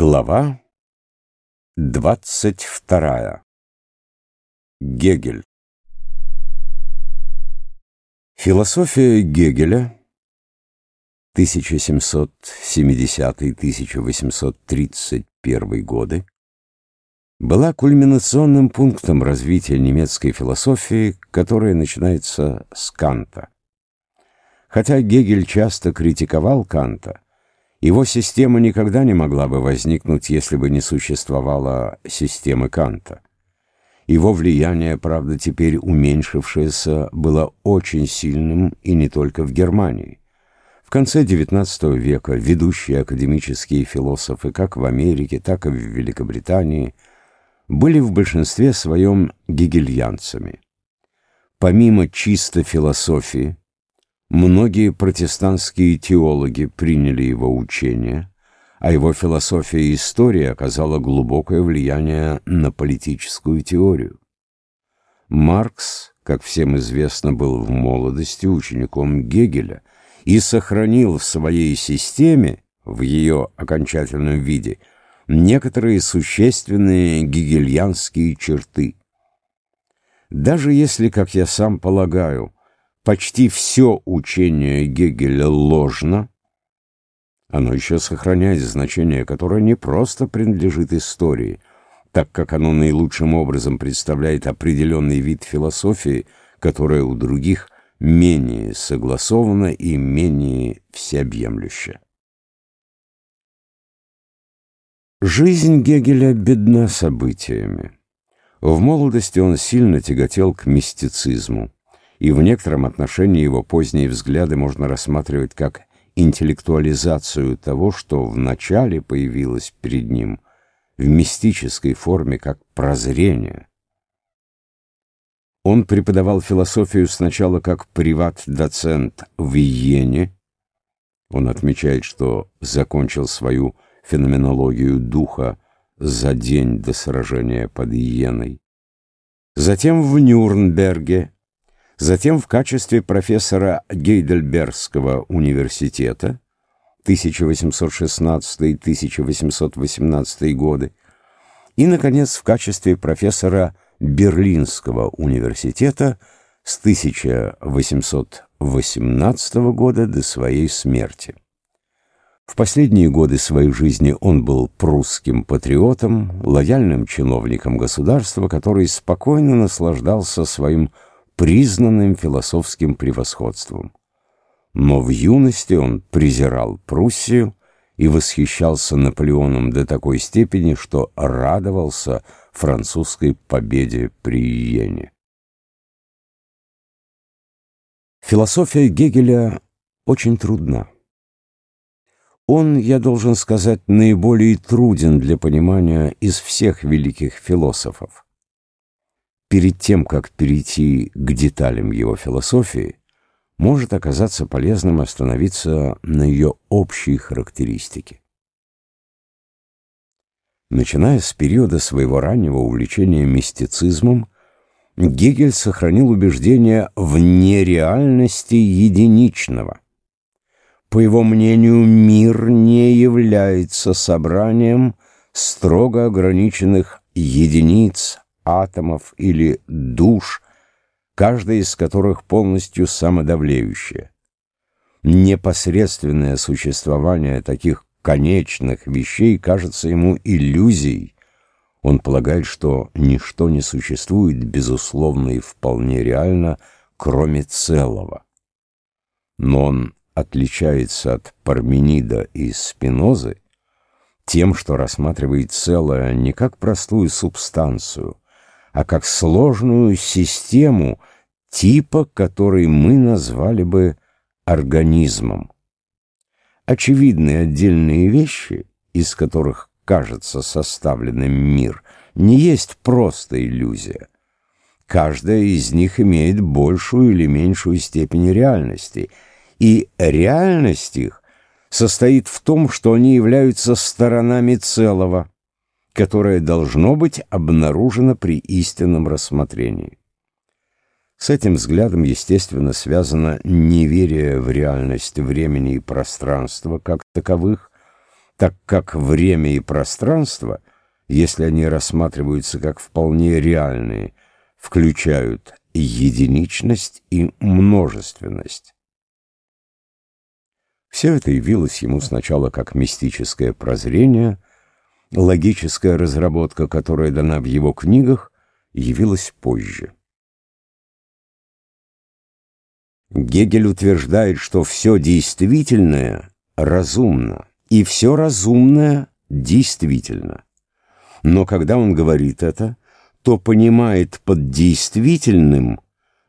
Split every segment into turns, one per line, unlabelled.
Глава двадцать вторая. Гегель. Философия Гегеля 1770-1831 годы была кульминационным пунктом развития немецкой философии, которая начинается с Канта. Хотя Гегель часто критиковал Канта, его система никогда не могла бы возникнуть, если бы не существовала системы Канта. Его влияние, правда, теперь уменьшившееся, было очень сильным и не только в Германии. В конце XIX века ведущие академические философы как в Америке, так и в Великобритании были в большинстве своем гегельянцами. Помимо чисто философии, Многие протестантские теологи приняли его учение, а его философия и история оказала глубокое влияние на политическую теорию. Маркс, как всем известно, был в молодости учеником Гегеля и сохранил в своей системе, в ее окончательном виде, некоторые существенные гегельянские черты. Даже если, как я сам полагаю, почти все учение Гегеля ложно, оно еще сохраняет значение, которое не просто принадлежит истории, так как оно наилучшим образом представляет определенный вид философии, которая у других менее согласована и менее всеобъемлюща. Жизнь Гегеля бедна событиями. В молодости он сильно тяготел к мистицизму и в некотором отношении его поздние взгляды можно рассматривать как интеллектуализацию того, что вначале появилось перед ним в мистической форме как прозрение. Он преподавал философию сначала как приват-доцент в Иене. Он отмечает, что закончил свою феноменологию духа за день до сражения под Иеной. Затем в Нюрнберге затем в качестве профессора Гейдельбергского университета 1816-1818 годы и, наконец, в качестве профессора Берлинского университета с 1818 года до своей смерти. В последние годы своей жизни он был прусским патриотом, лояльным чиновником государства, который спокойно наслаждался своим признанным философским превосходством. Но в юности он презирал Пруссию и восхищался Наполеоном до такой степени, что радовался французской победе при Иене. Философия Гегеля очень трудна. Он, я должен сказать, наиболее труден для понимания из всех великих философов перед тем, как перейти к деталям его философии, может оказаться полезным остановиться на ее общей характеристике. Начиная с периода своего раннего увлечения мистицизмом, Гегель сохранил убеждение в нереальности единичного. По его мнению, мир не является собранием строго ограниченных единиц атомов или душ, каждая из которых полностью самодавлеющая. Непосредственное существование таких конечных вещей кажется ему иллюзией. Он полагает, что ничто не существует безусловно и вполне реально, кроме целого. Но он отличается от Парменида и Спинозы тем, что рассматривает целое не как простую субстанцию, а как сложную систему типа, который мы назвали бы организмом. Очевидные отдельные вещи, из которых кажется составленным мир, не есть просто иллюзия. Каждая из них имеет большую или меньшую степень реальности, и реальность их состоит в том, что они являются сторонами целого которое должно быть обнаружено при истинном рассмотрении. С этим взглядом, естественно, связано неверие в реальность времени и пространства как таковых, так как время и пространство, если они рассматриваются как вполне реальные, включают единичность и множественность. Все это явилось ему сначала как мистическое прозрение, логическая разработка, которая дана в его книгах, явилась позже. Гегель утверждает, что все действительное разумно и все разумное действительно. Но когда он говорит это, то понимает под действительным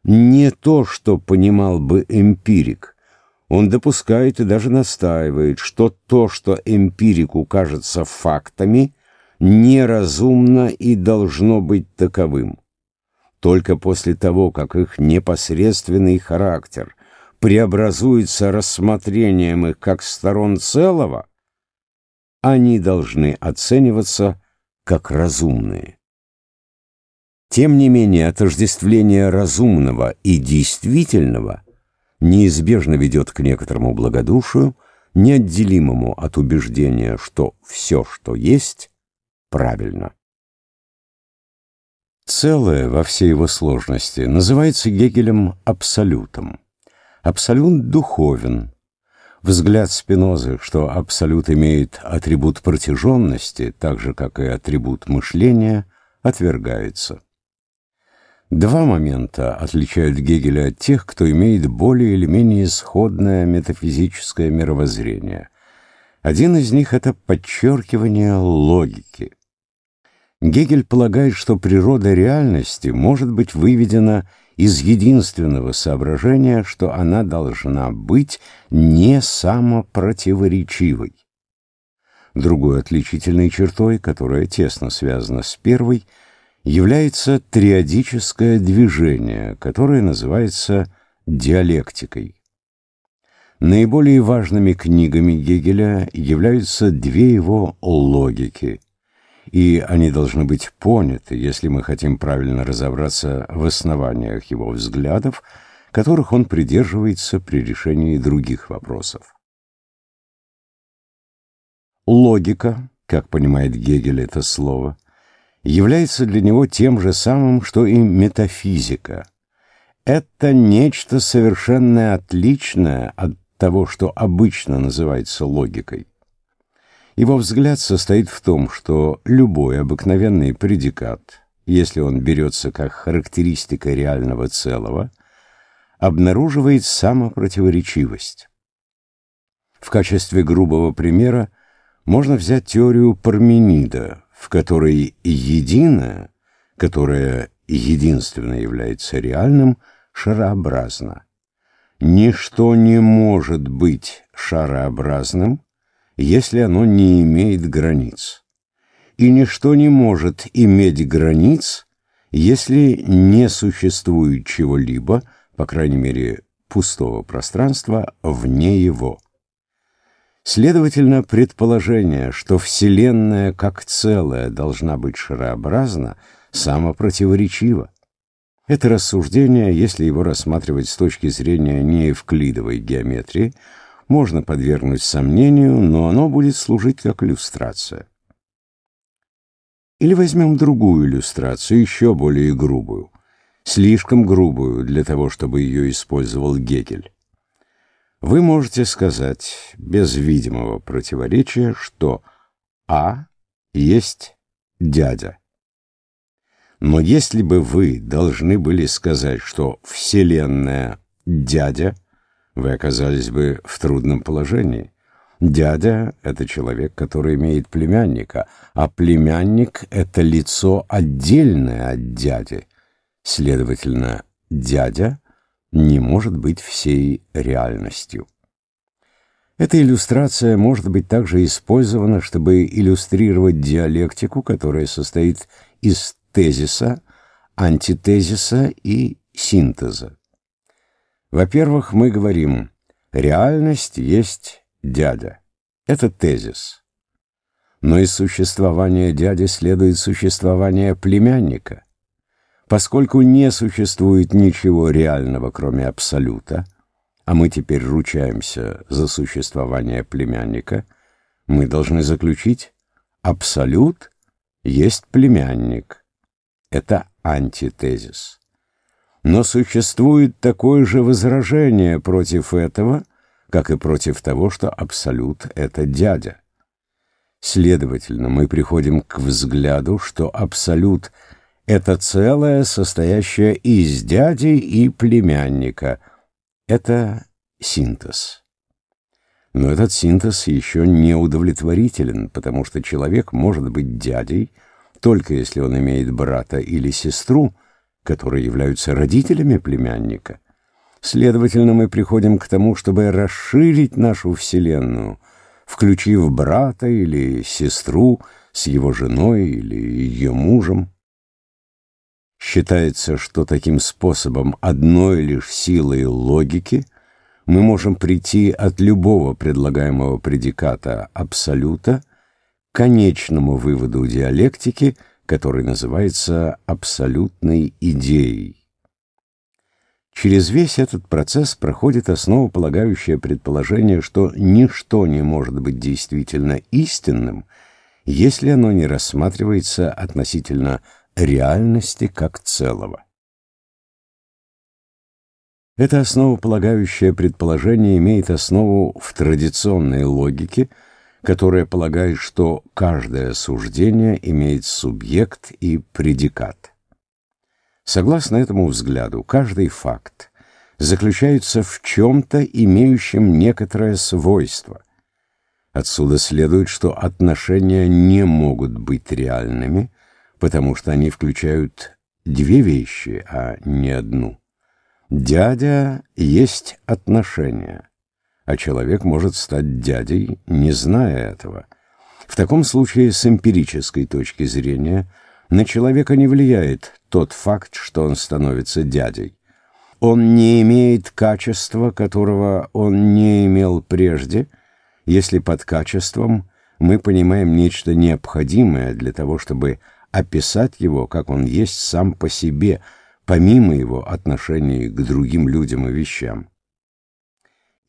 не то, что понимал бы эмпирик. Он допускает и даже настаивает, что то, что эмпирику кажется фактами, неразумно и должно быть таковым. Только после того, как их непосредственный характер преобразуется рассмотрением их как сторон целого, они должны оцениваться как разумные. Тем не менее, отождествление разумного и действительного неизбежно ведет к некоторому благодушию, неотделимому от убеждения, что все, что есть, правильно. Целое во всей его сложности называется Гегелем абсолютом. Абсолют духовен, Взгляд Спинозы, что абсолют имеет атрибут протяженности, так же, как и атрибут мышления, отвергается. Два момента отличают Гегеля от тех, кто имеет более или менее сходное метафизическое мировоззрение. Один из них — это подчеркивание логики. Гегель полагает, что природа реальности может быть выведена из единственного соображения, что она должна быть не самопротиворечивой. Другой отличительной чертой, которая тесно связана с первой, является триадическое движение, которое называется диалектикой. Наиболее важными книгами Гегеля являются две его логики – и они должны быть поняты, если мы хотим правильно разобраться в основаниях его взглядов, которых он придерживается при решении других вопросов. Логика, как понимает Гегель это слово, является для него тем же самым, что и метафизика. Это нечто совершенно отличное от того, что обычно называется логикой. Его взгляд состоит в том, что любой обыкновенный предикат, если он берется как характеристика реального целого, обнаруживает самопротиворечивость. В качестве грубого примера можно взять теорию Парменида, в которой единое, которое единственно является реальным, шарообразно. Ничто не может быть шарообразным, если оно не имеет границ. И ничто не может иметь границ, если не существует чего-либо, по крайней мере, пустого пространства, вне его. Следовательно, предположение, что Вселенная как целое должна быть шарообразна, самопротиворечиво. Это рассуждение, если его рассматривать с точки зрения неевклидовой геометрии, можно подвергнуть сомнению, но оно будет служить как иллюстрация. Или возьмем другую иллюстрацию, еще более грубую, слишком грубую для того, чтобы ее использовал Гегель. Вы можете сказать без видимого противоречия, что А есть дядя. Но если бы вы должны были сказать, что Вселенная — дядя — вы оказались бы в трудном положении. Дядя — это человек, который имеет племянника, а племянник — это лицо отдельное от дяди. Следовательно, дядя не может быть всей реальностью. Эта иллюстрация может быть также использована, чтобы иллюстрировать диалектику, которая состоит из тезиса, антитезиса и синтеза. Во-первых, мы говорим, реальность есть дядя. Это тезис. Но из существования дяди следует существование племянника. Поскольку не существует ничего реального, кроме абсолюта, а мы теперь ручаемся за существование племянника, мы должны заключить, абсолют есть племянник. Это антитезис. Но существует такое же возражение против этого, как и против того, что абсолют — это дядя. Следовательно, мы приходим к взгляду, что абсолют — это целое, состоящее из дяди и племянника. Это синтез. Но этот синтез еще не удовлетворителен, потому что человек может быть дядей, только если он имеет брата или сестру, которые являются родителями племянника. Следовательно, мы приходим к тому, чтобы расширить нашу Вселенную, включив брата или сестру с его женой или ее мужем. Считается, что таким способом одной лишь силой логики мы можем прийти от любого предлагаемого предиката абсолюта к конечному выводу диалектики, который называется абсолютной идеей. Через весь этот процесс проходит основополагающее предположение, что ничто не может быть действительно истинным, если оно не рассматривается относительно реальности как целого. Это основополагающее предположение имеет основу в традиционной логике, которая полагает, что каждое суждение имеет субъект и предикат. Согласно этому взгляду, каждый факт заключается в чем-то, имеющем некоторое свойство. Отсюда следует, что отношения не могут быть реальными, потому что они включают две вещи, а не одну. Дядя есть отношения, а человек может стать дядей, не зная этого. В таком случае, с эмпирической точки зрения, на человека не влияет тот факт, что он становится дядей. Он не имеет качества, которого он не имел прежде, если под качеством мы понимаем нечто необходимое для того, чтобы описать его, как он есть сам по себе, помимо его отношений к другим людям и вещам.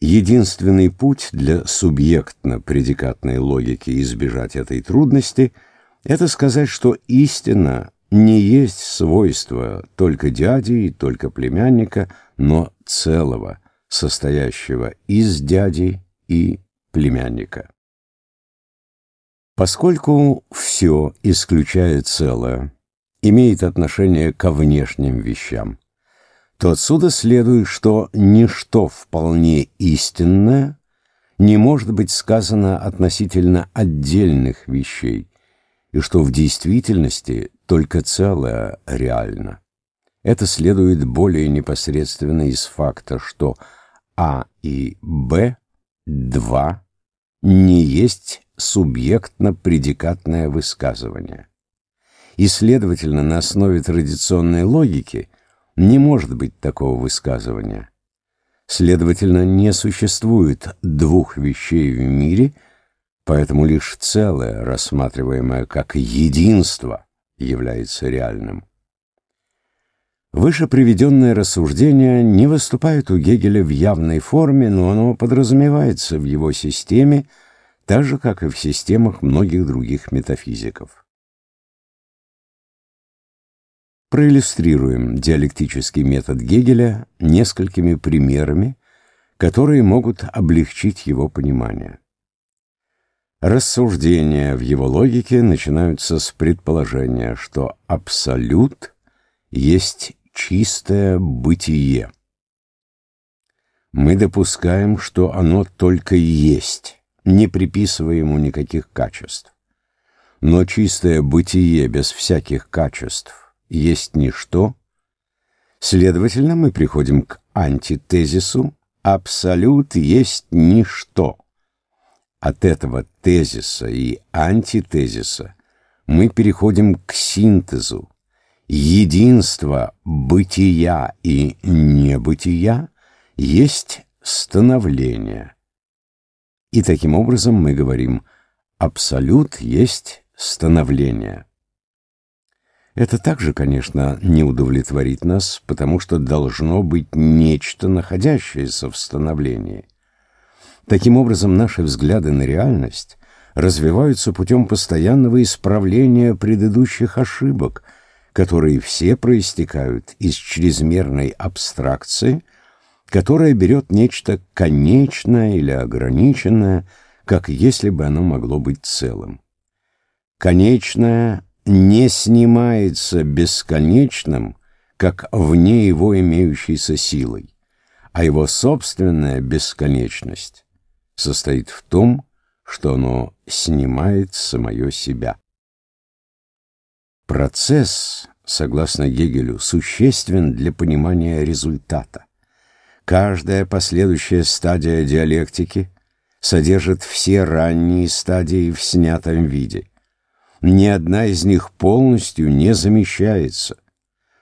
Единственный путь для субъектно-предикатной логики избежать этой трудности – это сказать, что истина не есть свойство только дяди и только племянника, но целого, состоящего из дяди и племянника. Поскольку все, исключая целое, имеет отношение ко внешним вещам, то отсюда следует, что ничто вполне истинное не может быть сказано относительно отдельных вещей, и что в действительности только целое реально. Это следует более непосредственно из факта, что А и Б, два, не есть субъектно-предикатное высказывание. И, следовательно, на основе традиционной логики не может быть такого высказывания. Следовательно, не существует двух вещей в мире – Поэтому лишь целое, рассматриваемое как единство, является реальным. Выше приведенное рассуждение не выступает у Гегеля в явной форме, но оно подразумевается в его системе, так же, как и в системах многих других метафизиков. Проиллюстрируем диалектический метод Гегеля несколькими примерами, которые могут облегчить его понимание. Рассуждения в его логике начинаются с предположения, что абсолют есть чистое бытие. Мы допускаем, что оно только есть, не приписывая ему никаких качеств. Но чистое бытие без всяких качеств есть ничто. Следовательно, мы приходим к антитезису «абсолют есть ничто». От этого тезиса и антитезиса мы переходим к синтезу. Единство бытия и небытия есть становление. И таким образом мы говорим «абсолют есть становление». Это также, конечно, не удовлетворит нас, потому что должно быть нечто, находящееся в становлении. Таким образом, наши взгляды на реальность развиваются путем постоянного исправления предыдущих ошибок, которые все проистекают из чрезмерной абстракции, которая берет нечто конечное или ограниченное, как если бы оно могло быть целым. Конечное не снимается бесконечным, как вне его имеющейся силой, а его собственная бесконечность состоит в том, что оно снимает самое себя. Процесс, согласно Гегелю, существен для понимания результата. Каждая последующая стадия диалектики содержит все ранние стадии в снятом виде. Ни одна из них полностью не замещается,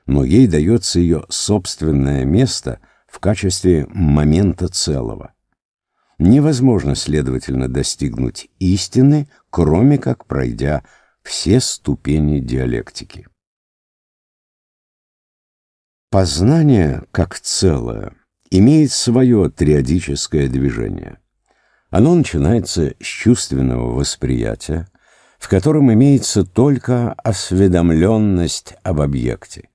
но ей дается ее собственное место в качестве момента целого. Невозможно, следовательно, достигнуть истины, кроме как пройдя все ступени диалектики. Познание, как целое, имеет свое триадическое движение. Оно начинается с чувственного восприятия, в котором имеется только осведомленность об объекте.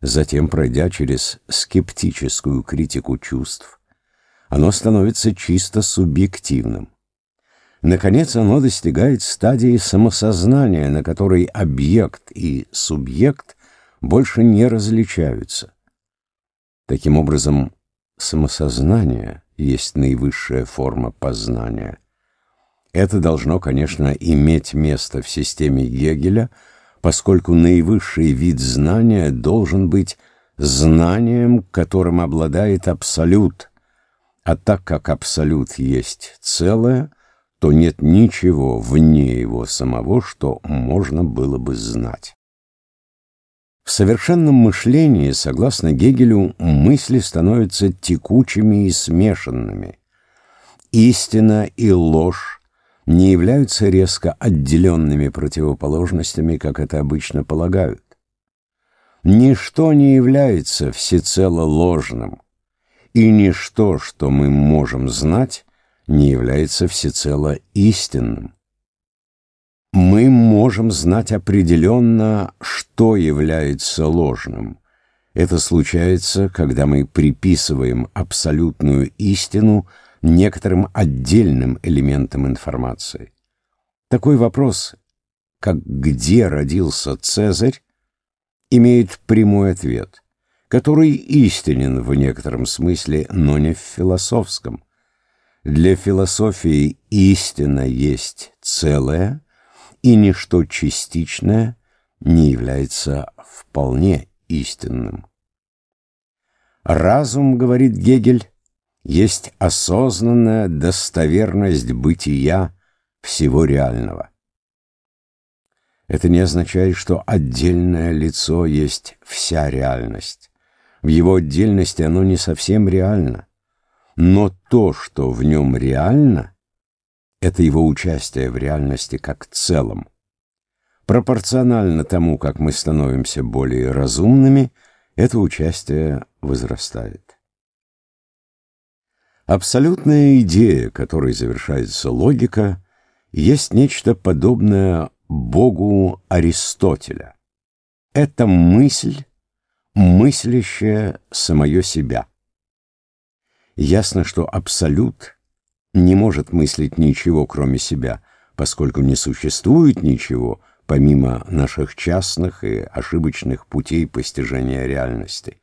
Затем, пройдя через скептическую критику чувств, оно становится чисто субъективным. Наконец, оно достигает стадии самосознания, на которой объект и субъект больше не различаются. Таким образом, самосознание есть наивысшая форма познания. Это должно, конечно, иметь место в системе Гегеля, поскольку наивысший вид знания должен быть знанием, которым обладает Абсолют, а так как Абсолют есть целое, то нет ничего вне его самого, что можно было бы знать. В совершенном мышлении, согласно Гегелю, мысли становятся текучими и смешанными. Истина и ложь не являются резко отделенными противоположностями, как это обычно полагают. Ничто не является всецело ложным, и ничто, что мы можем знать, не является всецело истинным мы можем знать определенно, что является ложным. Это случается, когда мы приписываем абсолютную истину некоторым отдельным элементам информации. Такой вопрос, как «где родился Цезарь?», имеет прямой ответ, который истинен в некотором смысле, но не в философском. Для философии истина есть целое – и ничто частичное не является вполне истинным. Разум, говорит Гегель, есть осознанная достоверность бытия всего реального. Это не означает, что отдельное лицо есть вся реальность. В его отдельности оно не совсем реально. Но то, что в нем реально, это его участие в реальности как целом. Пропорционально тому, как мы становимся более разумными, это участие возрастает. Абсолютная идея, которой завершается логика, есть нечто подобное Богу Аристотеля. Это мысль, мыслящая самое себя. Ясно, что абсолют — не может мыслить ничего, кроме себя, поскольку не существует ничего, помимо наших частных и ошибочных путей постижения реальности.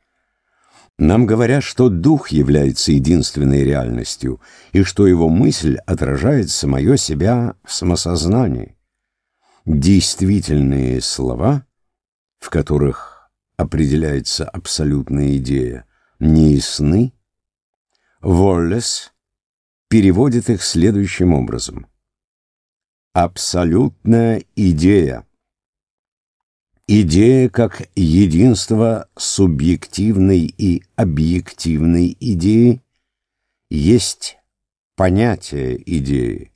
Нам говорят, что дух является единственной реальностью, и что его мысль отражает самое себя в самосознании. Действительные слова, в которых определяется абсолютная идея, не ясны. Переводит их следующим образом. Абсолютная идея. Идея как единство субъективной и объективной идеи есть понятие идеи.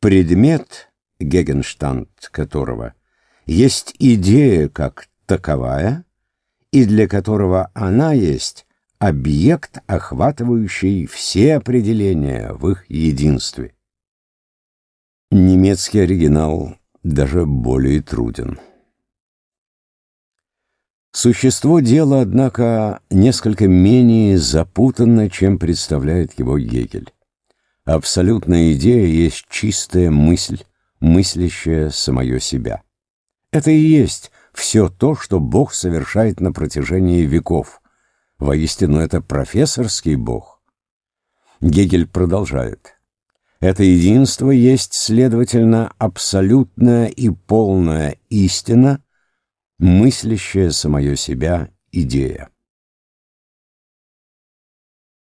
Предмет, Гегенштанд которого, есть идея как таковая, и для которого она есть объект, охватывающий все определения в их единстве. Немецкий оригинал даже более труден. Существо дела, однако, несколько менее запутанно, чем представляет его Гегель. Абсолютная идея есть чистая мысль, мыслящая самое себя. Это и есть все то, что Бог совершает на протяжении веков. Воистину, это профессорский Бог. Гегель продолжает. Это единство есть, следовательно, абсолютная и полная истина, мыслящая самое себя идея.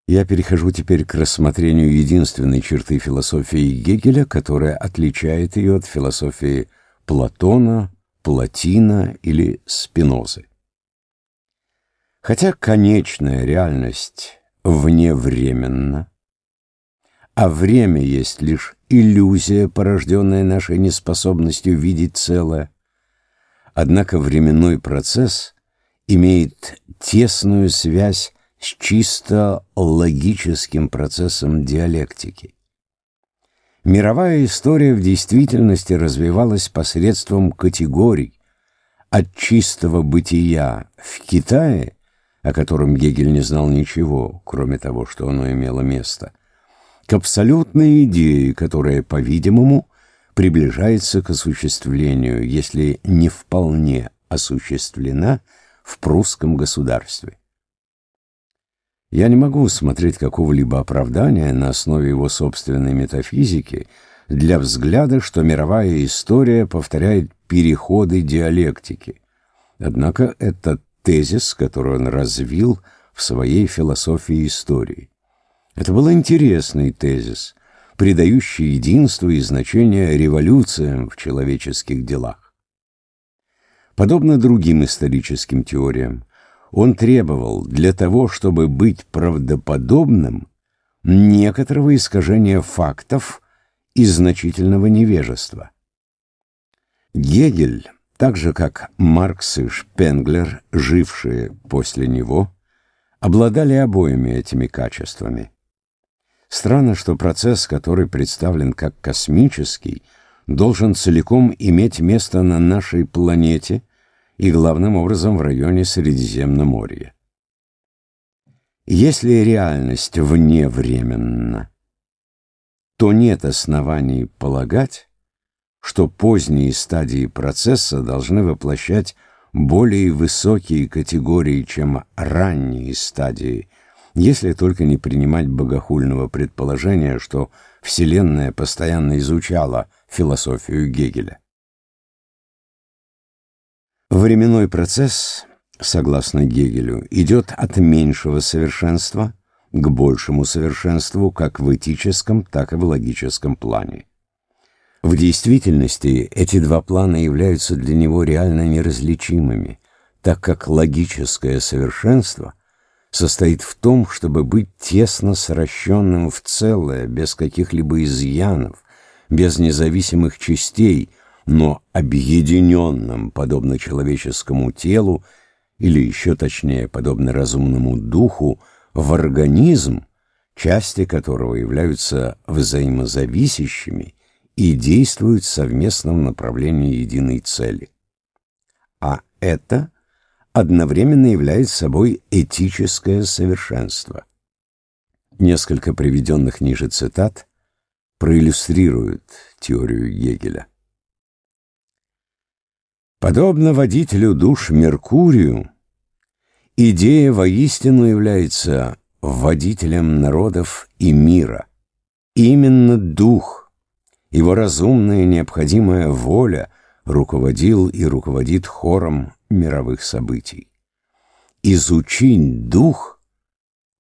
Я перехожу теперь к рассмотрению единственной черты философии Гегеля, которая отличает ее от философии Платона, Платина или Спинозы. Хотя конечная реальность вневременна, а время есть лишь иллюзия, порожденная нашей неспособностью видеть целое, однако временной процесс имеет тесную связь с чисто логическим процессом диалектики. Мировая история в действительности развивалась посредством категорий от чистого бытия в Китае, о котором Гегель не знал ничего, кроме того, что оно имело место, к абсолютной идее, которая, по-видимому, приближается к осуществлению, если не вполне осуществлена в прусском государстве. Я не могу смотреть какого-либо оправдания на основе его собственной метафизики для взгляда, что мировая история повторяет переходы диалектики. Однако это тезис, который он развил в своей философии истории. Это был интересный тезис, придающий единство и значение революциям в человеческих делах. Подобно другим историческим теориям, он требовал для того, чтобы быть правдоподобным, некоторого искажения фактов и значительного невежества. Гегель, так же как Маркс и Шпенглер, жившие после него, обладали обоими этими качествами. Странно, что процесс, который представлен как космический, должен целиком иметь место на нашей планете – и главным образом в районе Средиземноморья. Если реальность вневременна, то нет оснований полагать, что поздние стадии процесса должны воплощать более высокие категории, чем ранние стадии, если только не принимать богохульного предположения, что Вселенная постоянно изучала философию Гегеля. Временной процесс, согласно Гегелю, идет от меньшего совершенства к большему совершенству как в этическом, так и в логическом плане. В действительности эти два плана являются для него реально неразличимыми, так как логическое совершенство состоит в том, чтобы быть тесно сращенным в целое, без каких-либо изъянов, без независимых частей – но объединенном, подобно человеческому телу, или еще точнее, подобно разумному духу, в организм, части которого являются взаимозависящими и действуют в совместном направлении единой цели. А это одновременно является собой этическое совершенство. Несколько приведенных ниже цитат проиллюстрируют теорию Гегеля. Подобно водителю душ Меркурию, идея воистину является водителем народов и мира. Именно дух, его разумная необходимая воля руководил и руководит хором мировых событий. Изучить дух,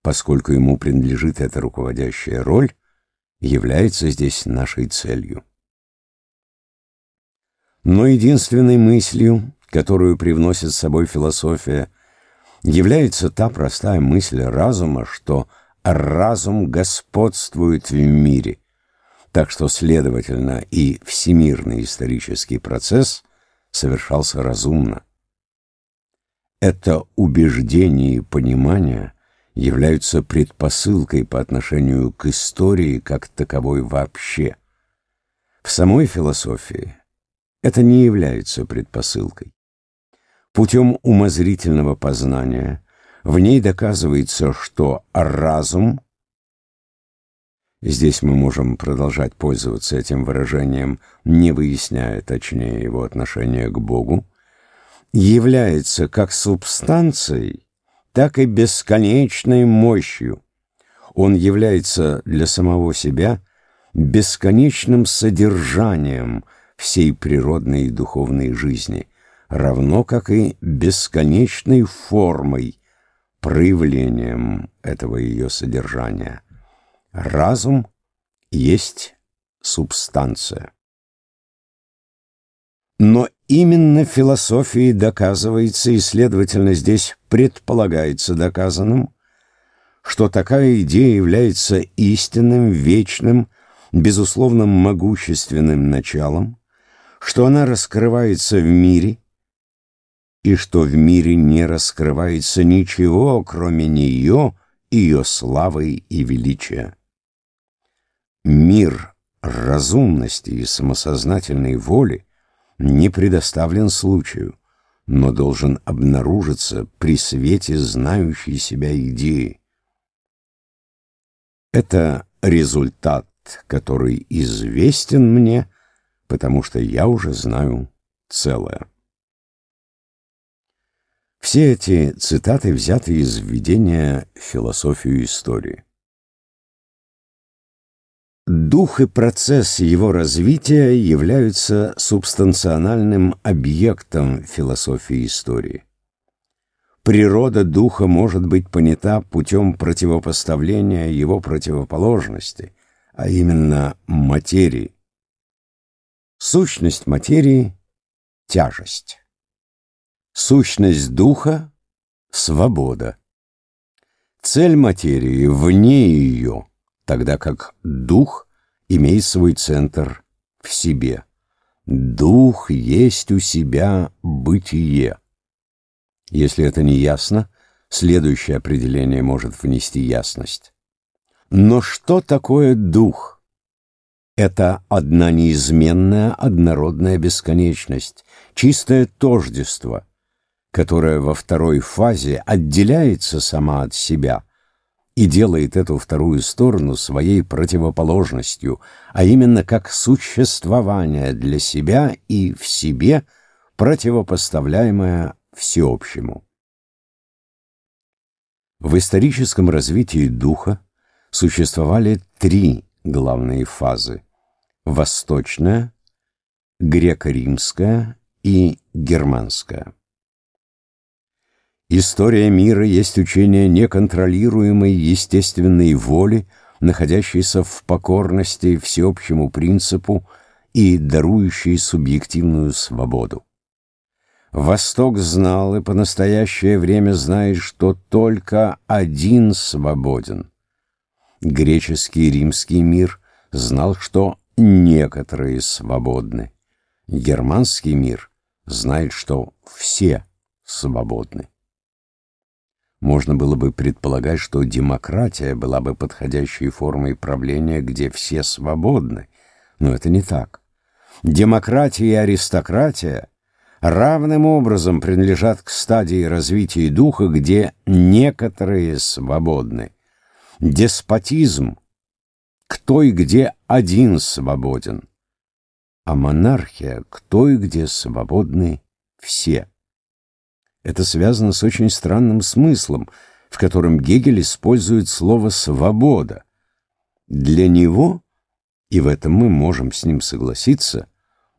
поскольку ему принадлежит эта руководящая роль, является здесь нашей целью. Но единственной мыслью, которую привносит с собой философия, является та простая мысль разума, что разум господствует в мире, так что, следовательно, и всемирный исторический процесс совершался разумно. Это убеждение и понимание являются предпосылкой по отношению к истории как таковой вообще – В самой философии это не является предпосылкой. Путем умозрительного познания в ней доказывается, что разум Здесь мы можем продолжать пользоваться этим выражением, не выясняя точнее его отношение к Богу, является как субстанцией, так и бесконечной мощью. Он является для самого себя бесконечным содержанием всей природной и духовной жизни, равно как и бесконечной формой, проявлением этого ее содержания. Разум есть субстанция. Но именно философией доказывается, и, следовательно, здесь предполагается доказанным, что такая идея является истинным, вечным, безусловно могущественным началом, что она раскрывается в мире, и что в мире не раскрывается ничего, кроме нее, ее славы и величия. Мир разумности и самосознательной воли не предоставлен случаю, но должен обнаружиться при свете знающей себя идеи. Это результат, который известен мне, потому что я уже знаю целое. Все эти цитаты взяты из введения «Философию истории». Дух и процесс его развития являются субстанциональным объектом философии истории. Природа духа может быть понята путем противопоставления его противоположности, а именно материи. Сущность материи — тяжесть. Сущность духа — свобода. Цель материи вне ее — тогда как дух имеет свой центр в себе. Дух есть у себя бытие. Если это не ясно, следующее определение может внести ясность. Но что такое дух? Это одна неизменная однородная бесконечность, чистое тождество, которое во второй фазе отделяется сама от себя – и делает эту вторую сторону своей противоположностью, а именно как существование для себя и в себе, противопоставляемое всеобщему. В историческом развитии духа существовали три главные фазы – восточная, греко-римская и германская. История мира есть учение неконтролируемой естественной воли, находящейся в покорности всеобщему принципу и дарующей субъективную свободу. Восток знал и по настоящее время знает, что только один свободен. Греческий и римский мир знал, что некоторые свободны. Германский мир знает, что все свободны. Можно было бы предполагать, что демократия была бы подходящей формой правления, где все свободны, но это не так. Демократия и аристократия равным образом принадлежат к стадии развития духа, где некоторые свободны. Деспотизм к той, где один свободен, а монархия к той, где свободны все. Это связано с очень странным смыслом, в котором Гегель использует слово «свобода». Для него, и в этом мы можем с ним согласиться,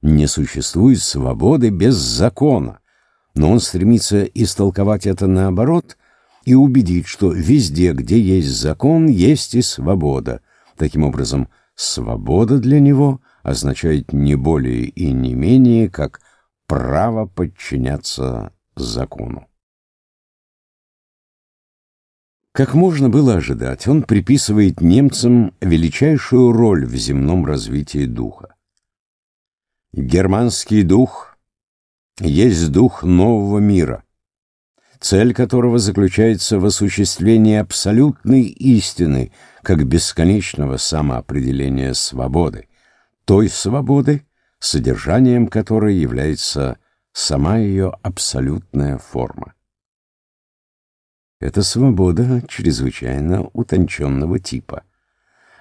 не существует свободы без закона, но он стремится истолковать это наоборот и убедить, что везде, где есть закон, есть и свобода. Таким образом, свобода для него означает не более и не менее, как право подчиняться закону. Как можно было ожидать, он приписывает немцам величайшую роль в земном развитии духа. Германский дух есть дух нового мира, цель которого заключается в осуществлении абсолютной истины как бесконечного самоопределения свободы, той свободы, содержанием которой является сама ее абсолютная форма. Это свобода чрезвычайно утонченного типа.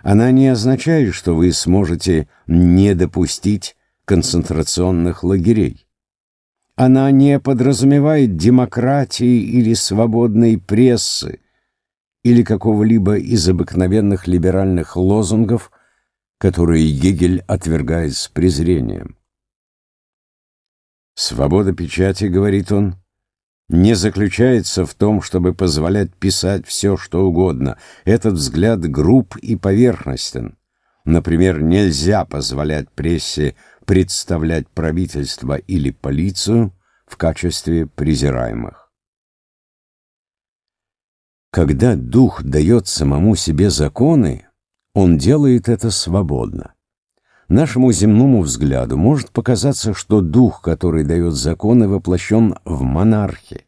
Она не означает, что вы сможете не допустить концентрационных лагерей. Она не подразумевает демократии или свободной прессы, или какого-либо из обыкновенных либеральных лозунгов, которые Гегель отвергает с презрением. «Свобода печати, — говорит он, — не заключается в том, чтобы позволять писать все, что угодно. Этот взгляд груб и поверхностен. Например, нельзя позволять прессе представлять правительство или полицию в качестве презираемых. Когда дух дает самому себе законы, он делает это свободно. Нашему земному взгляду может показаться, что дух, который дает законы, воплощен в монархе,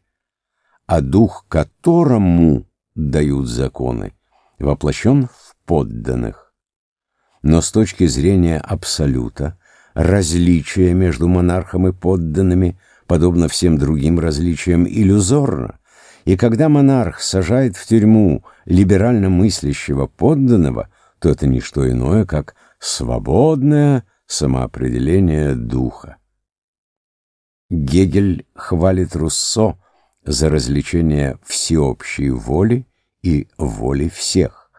а дух, которому дают законы, воплощен в подданных. Но с точки зрения абсолюта, различие между монархом и подданными, подобно всем другим различиям, иллюзорно, и когда монарх сажает в тюрьму либерально мыслящего подданного, то это не что иное, как свободное самоопределение духа. Гегель хвалит Руссо за развлечение всеобщей воли и воли всех.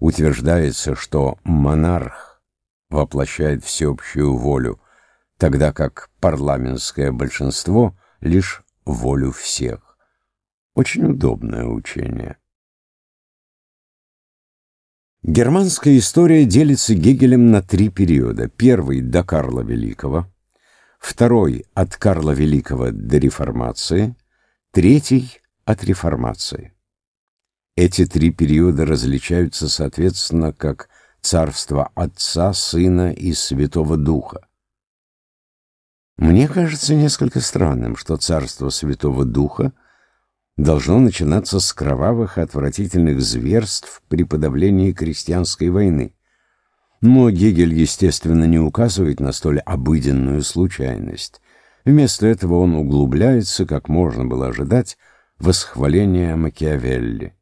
Утверждается, что монарх воплощает всеобщую волю, тогда как парламентское большинство — лишь волю всех. Очень удобное учение. Германская история делится Гегелем на три периода. Первый – до Карла Великого, второй – от Карла Великого до Реформации, третий – от Реформации. Эти три периода различаются, соответственно, как царство Отца, Сына и Святого Духа. Мне кажется несколько странным, что царство Святого Духа – должно начинаться с кровавых отвратительных зверств при подавлении крестьянской войны. Но Гегель, естественно, не указывает на столь обыденную случайность. Вместо этого он углубляется, как можно было ожидать, в восхваление Макиавелли.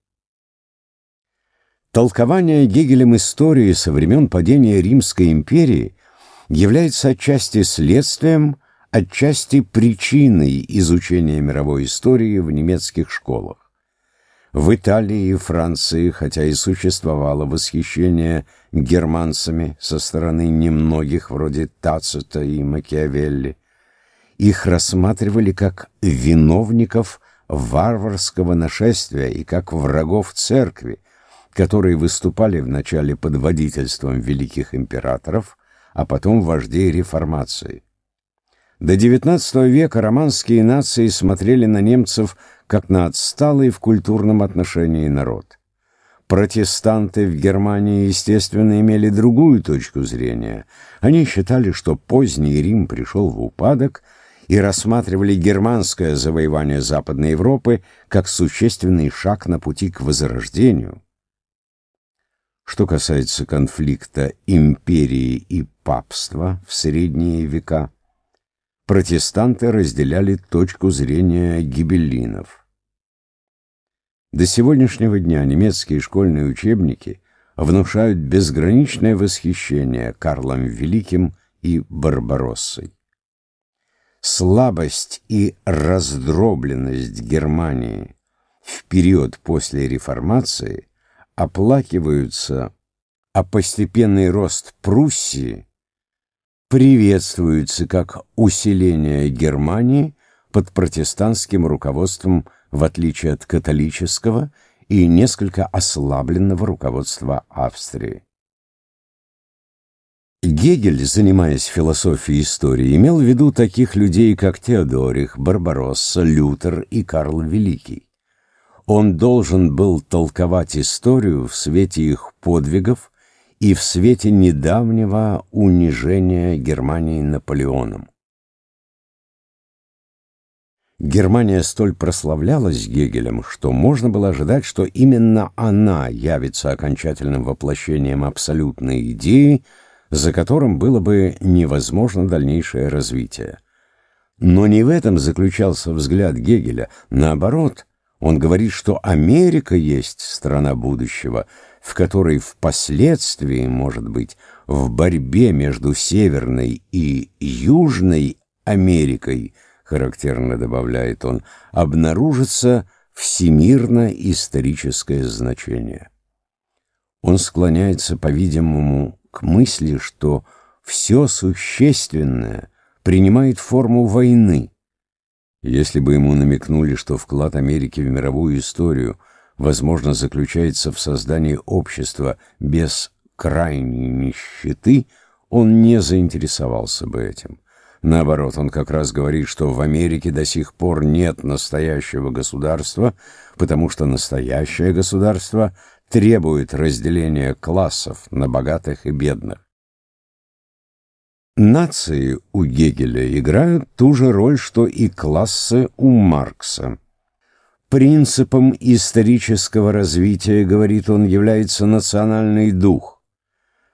Толкование Гегелем истории со времен падения Римской империи является отчасти следствием отчасти причиной изучения мировой истории в немецких школах. В Италии и Франции, хотя и существовало восхищение германцами со стороны немногих, вроде Тацита и Макиавелли, их рассматривали как виновников варварского нашествия и как врагов церкви, которые выступали вначале под водительством великих императоров, а потом вождей реформации. До XIX века романские нации смотрели на немцев как на отсталый в культурном отношении народ. Протестанты в Германии, естественно, имели другую точку зрения. Они считали, что поздний Рим пришел в упадок и рассматривали германское завоевание Западной Европы как существенный шаг на пути к возрождению. Что касается конфликта империи и папства в средние века, протестанты разделяли точку зрения гибеллинов. До сегодняшнего дня немецкие школьные учебники внушают безграничное восхищение Карлом Великим и Барбароссой. Слабость и раздробленность Германии в период после реформации оплакиваются, а постепенный рост Пруссии приветствуется как усиление Германии под протестантским руководством в отличие от католического и несколько ослабленного руководства Австрии. Гегель, занимаясь философией истории, имел в виду таких людей, как Теодорих, Барбаросса, Лютер и Карл Великий. Он должен был толковать историю в свете их подвигов и в свете недавнего унижения Германии Наполеоном. Германия столь прославлялась Гегелем, что можно было ожидать, что именно она явится окончательным воплощением абсолютной идеи, за которым было бы невозможно дальнейшее развитие. Но не в этом заключался взгляд Гегеля. Наоборот, он говорит, что Америка есть страна будущего, в которой впоследствии, может быть, в борьбе между Северной и Южной Америкой, характерно добавляет он, обнаружится всемирно-историческое значение. Он склоняется, по-видимому, к мысли, что все существенное принимает форму войны. Если бы ему намекнули, что вклад Америки в мировую историю, возможно, заключается в создании общества без крайней нищеты, он не заинтересовался бы этим. Наоборот, он как раз говорит, что в Америке до сих пор нет настоящего государства, потому что настоящее государство требует разделения классов на богатых и бедных. Нации у Гегеля играют ту же роль, что и классы у Маркса. Принципом исторического развития, говорит он, является национальный дух.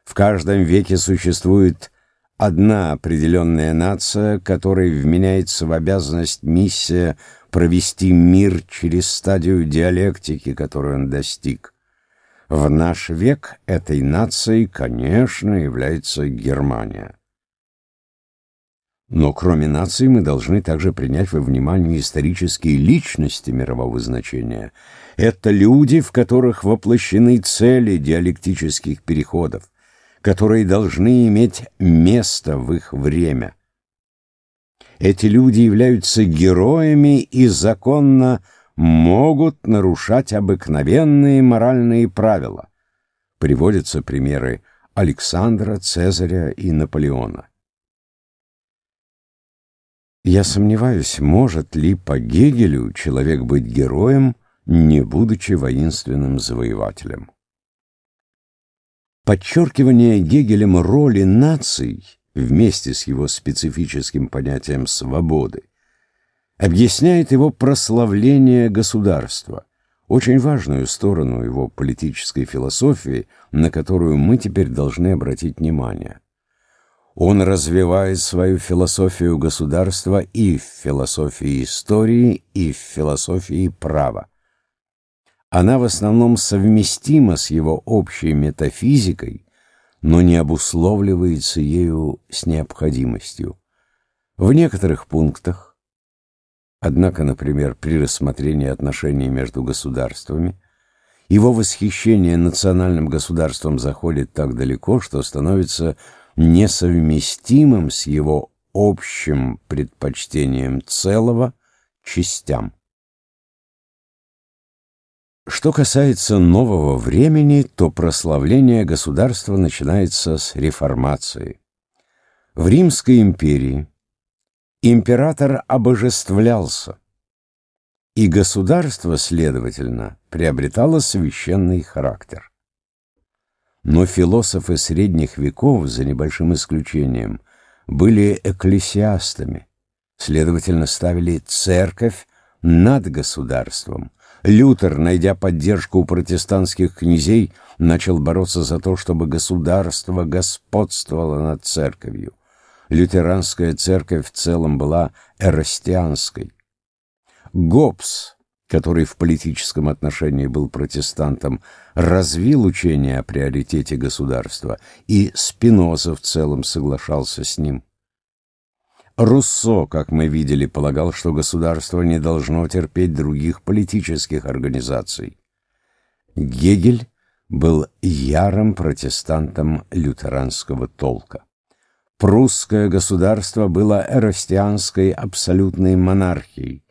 В каждом веке существует одна определенная нация, которой вменяется в обязанность миссия провести мир через стадию диалектики, которую он достиг. В наш век этой нацией, конечно, является Германия. Но кроме нации мы должны также принять во внимание исторические личности мирового значения. Это люди, в которых воплощены цели диалектических переходов которые должны иметь место в их время. Эти люди являются героями и законно могут нарушать обыкновенные моральные правила. Приводятся примеры Александра, Цезаря и Наполеона. Я сомневаюсь, может ли по Гегелю человек быть героем, не будучи воинственным завоевателем. Подчеркивание Гегелем роли наций вместе с его специфическим понятием свободы объясняет его прославление государства, очень важную сторону его политической философии, на которую мы теперь должны обратить внимание. Он развивает свою философию государства и в философии истории, и в философии права она в основном совместима с его общей метафизикой, но не обусловливается ею с необходимостью. В некоторых пунктах, однако, например, при рассмотрении отношений между государствами, его восхищение национальным государством заходит так далеко, что становится несовместимым с его общим предпочтением целого частям. Что касается нового времени, то прославление государства начинается с реформации. В Римской империи император обожествлялся, и государство, следовательно, приобретало священный характер. Но философы средних веков, за небольшим исключением, были экклесиастами, следовательно, ставили церковь над государством – Лютер, найдя поддержку у протестантских князей, начал бороться за то, чтобы государство господствовало над церковью. Лютеранская церковь в целом была эростианской. Гоббс, который в политическом отношении был протестантом, развил учение о приоритете государства, и Спиноза в целом соглашался с ним. Руссо, как мы видели, полагал, что государство не должно терпеть других политических организаций. Гегель был ярым протестантом лютеранского толка. Прусское государство было эростианской абсолютной монархией.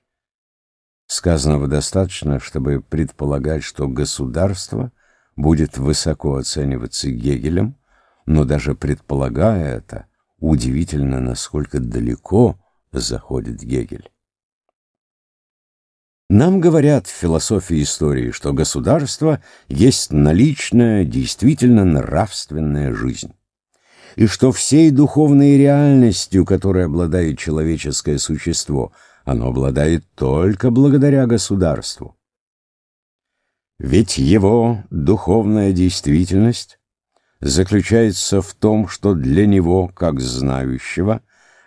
Сказанного достаточно, чтобы предполагать, что государство будет высоко оцениваться Гегелем, но даже предполагая это, Удивительно, насколько далеко заходит Гегель. Нам говорят в философии истории, что государство есть наличная, действительно нравственная жизнь, и что всей духовной реальностью, которой обладает человеческое существо, оно обладает только благодаря государству. Ведь его духовная действительность заключается в том, что для него, как знающего,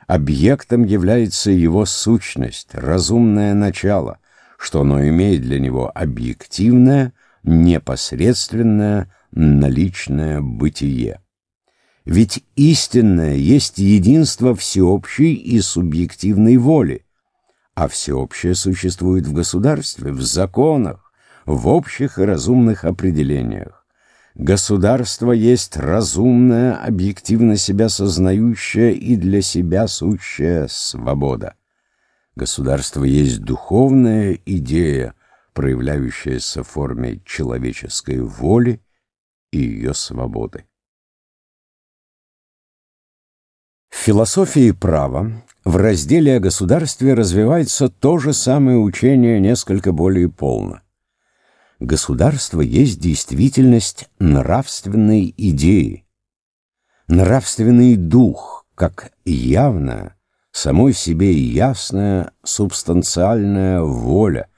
объектом является его сущность, разумное начало, что оно имеет для него объективное, непосредственное, наличное бытие. Ведь истинное есть единство всеобщей и субъективной воли, а всеобщее существует в государстве, в законах, в общих и разумных определениях. Государство есть разумная, объективно себя сознающая и для себя сущая свобода. Государство есть духовная идея, проявляющаяся в форме человеческой воли и ее свободы. В философии права в разделе о государстве развивается то же самое учение несколько более полно. Государство есть действительность нравственной идеи. Нравственный дух, как явная, самой себе ясная субстанциальная воля,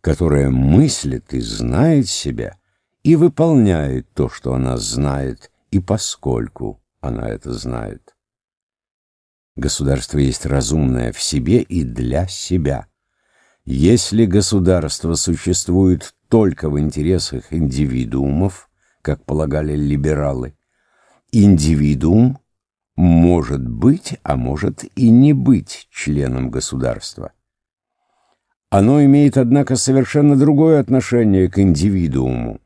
которая мыслит и знает себя и выполняет то, что она знает, и поскольку она это знает. Государство есть разумное в себе и для себя. Если государство существует только в интересах индивидуумов, как полагали либералы, индивидуум может быть, а может и не быть членом государства. Оно имеет, однако, совершенно другое отношение к индивидууму.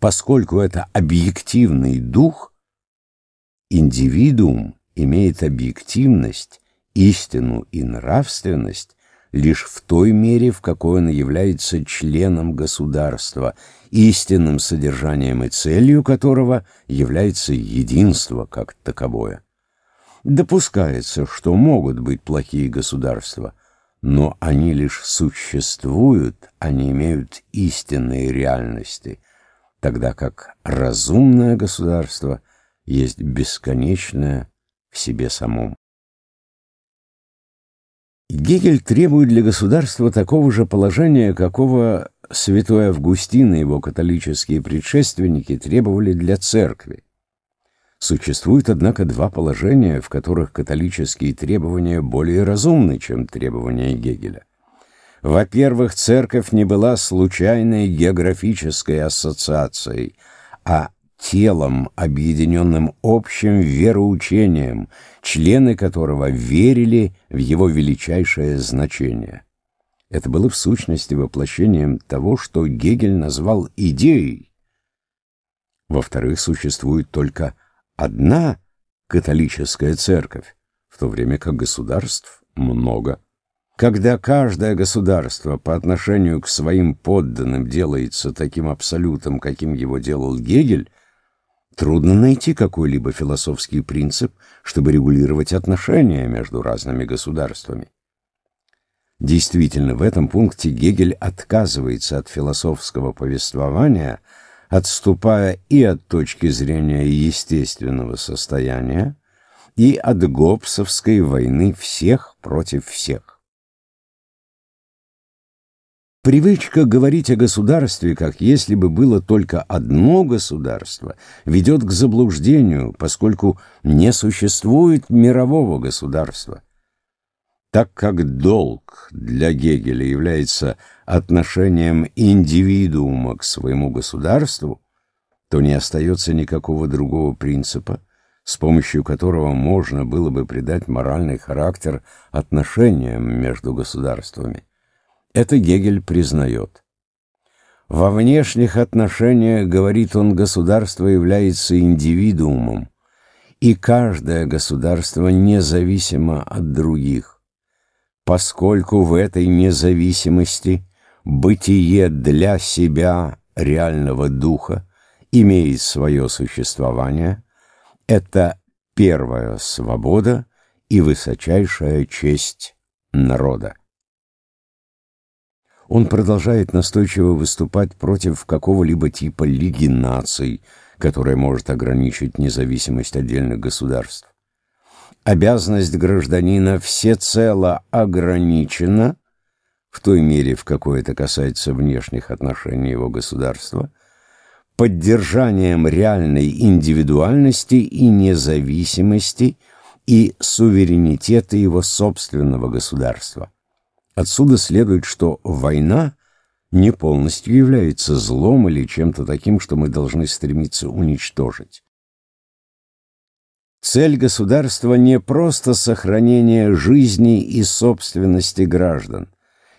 Поскольку это объективный дух, индивидуум имеет объективность, истину и нравственность лишь в той мере, в какой он является членом государства, истинным содержанием и целью которого является единство как таковое. Допускается, что могут быть плохие государства, но они лишь существуют, они имеют истинные реальности, тогда как разумное государство есть бесконечное себе самом. Гегель требует для государства такого же положения, какого святой Августин и его католические предшественники требовали для церкви. Существует, однако, два положения, в которых католические требования более разумны, чем требования Гегеля. Во-первых, церковь не была случайной географической ассоциацией, а телом, объединенным общим вероучением, члены которого верили в его величайшее значение. Это было в сущности воплощением того, что Гегель назвал идеей. Во-вторых, существует только одна католическая церковь, в то время как государств много. Когда каждое государство по отношению к своим подданным делается таким абсолютом, каким его делал Гегель, Трудно найти какой-либо философский принцип, чтобы регулировать отношения между разными государствами. Действительно, в этом пункте Гегель отказывается от философского повествования, отступая и от точки зрения естественного состояния, и от гоббсовской войны всех против всех. Привычка говорить о государстве, как если бы было только одно государство, ведет к заблуждению, поскольку не существует мирового государства. Так как долг для Гегеля является отношением индивидуума к своему государству, то не остается никакого другого принципа, с помощью которого можно было бы придать моральный характер отношениям между государствами. Это Гегель признает. Во внешних отношениях, говорит он, государство является индивидуумом, и каждое государство независимо от других, поскольку в этой независимости бытие для себя реального духа имеет свое существование, это первая свобода и высочайшая честь народа. Он продолжает настойчиво выступать против какого-либо типа Лиги наций, которая может ограничить независимость отдельных государств. Обязанность гражданина всецело ограничена в той мере, в какой это касается внешних отношений его государства, поддержанием реальной индивидуальности и независимости и суверенитета его собственного государства. Отсюда следует, что война не полностью является злом или чем-то таким, что мы должны стремиться уничтожить. Цель государства не просто сохранение жизни и собственности граждан,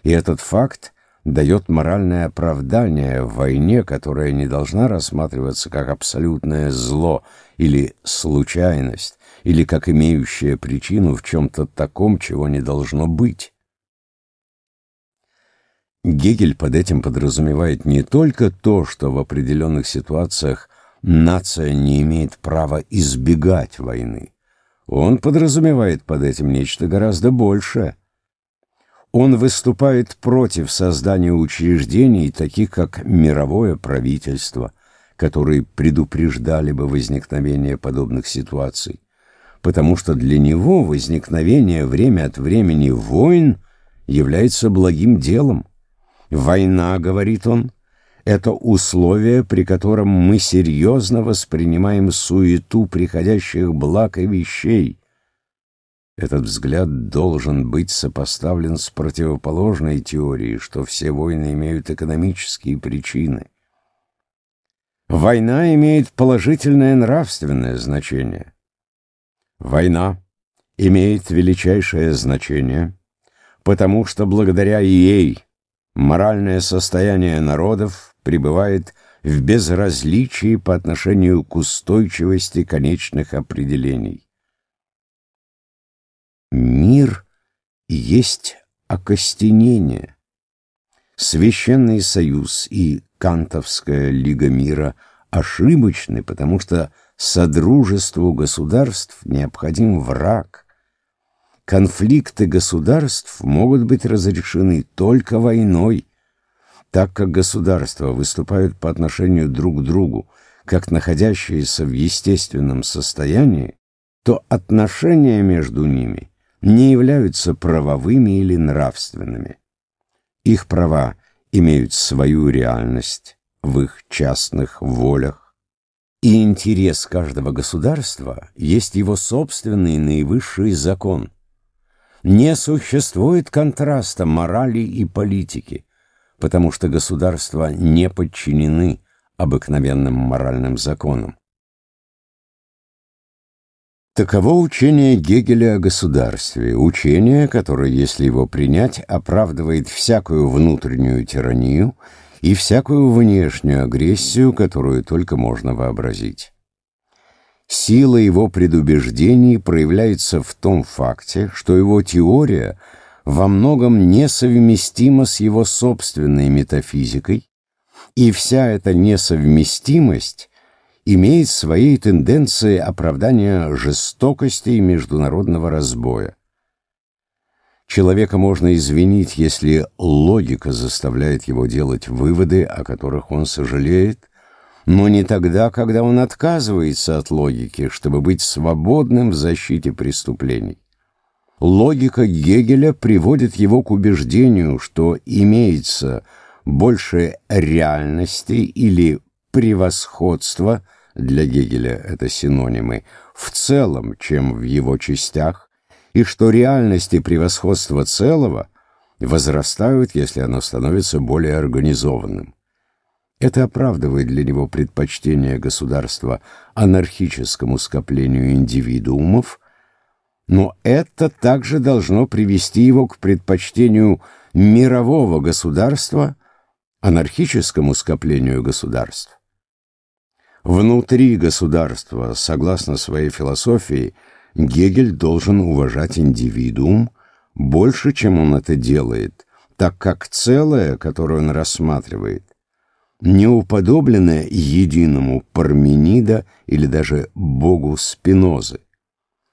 и этот факт дает моральное оправдание в войне, которая не должна рассматриваться как абсолютное зло или случайность, или как имеющая причину в чем-то таком, чего не должно быть. Гегель под этим подразумевает не только то, что в определенных ситуациях нация не имеет права избегать войны. Он подразумевает под этим нечто гораздо большее – он выступает против создания учреждений, таких как мировое правительство, которые предупреждали бы возникновение подобных ситуаций, потому что для него возникновение время от времени войн является благим делом. Война, говорит он, это условие, при котором мы серьезно воспринимаем суету приходящих благ и вещей, этот взгляд должен быть сопоставлен с противоположной теорией, что все войны имеют экономические причины. Война имеет положительное нравственное значение. Война имеет величайшее значение, потому что благодаря ей моральное состояние народов пребывает в безразличии по отношению к устойчивости конечных определений. Мир есть окостенение. Священный союз и Кантовская лига мира ошибочны, потому что содружеству государств необходим враг. Конфликты государств могут быть разрешены только войной, так как государства выступают по отношению друг к другу, как находящиеся в естественном состоянии, то отношения между ними – не являются правовыми или нравственными. Их права имеют свою реальность в их частных волях, и интерес каждого государства есть его собственный наивысший закон. Не существует контраста морали и политики, потому что государства не подчинены обыкновенным моральным законам. Таково учение Гегеля о государстве, учение, которое, если его принять, оправдывает всякую внутреннюю тиранию и всякую внешнюю агрессию, которую только можно вообразить. Сила его предубеждений проявляется в том факте, что его теория во многом несовместима с его собственной метафизикой, и вся эта несовместимость имеет своей тенденции оправдания жестокости и международного разбоя. Человека можно извинить, если логика заставляет его делать выводы, о которых он сожалеет, но не тогда, когда он отказывается от логики, чтобы быть свободным в защите преступлений. Логика Гегеля приводит его к убеждению, что имеется больше реальности или превосходства – для Гегеля это синонимы, в целом, чем в его частях, и что реальность и превосходство целого возрастают, если оно становится более организованным. Это оправдывает для него предпочтение государства анархическому скоплению индивидуумов, но это также должно привести его к предпочтению мирового государства анархическому скоплению государств. Внутри государства, согласно своей философии, Гегель должен уважать индивидуум больше, чем он это делает, так как целое, которое он рассматривает, не уподобленное единому Парменида или даже Богу Спинозы.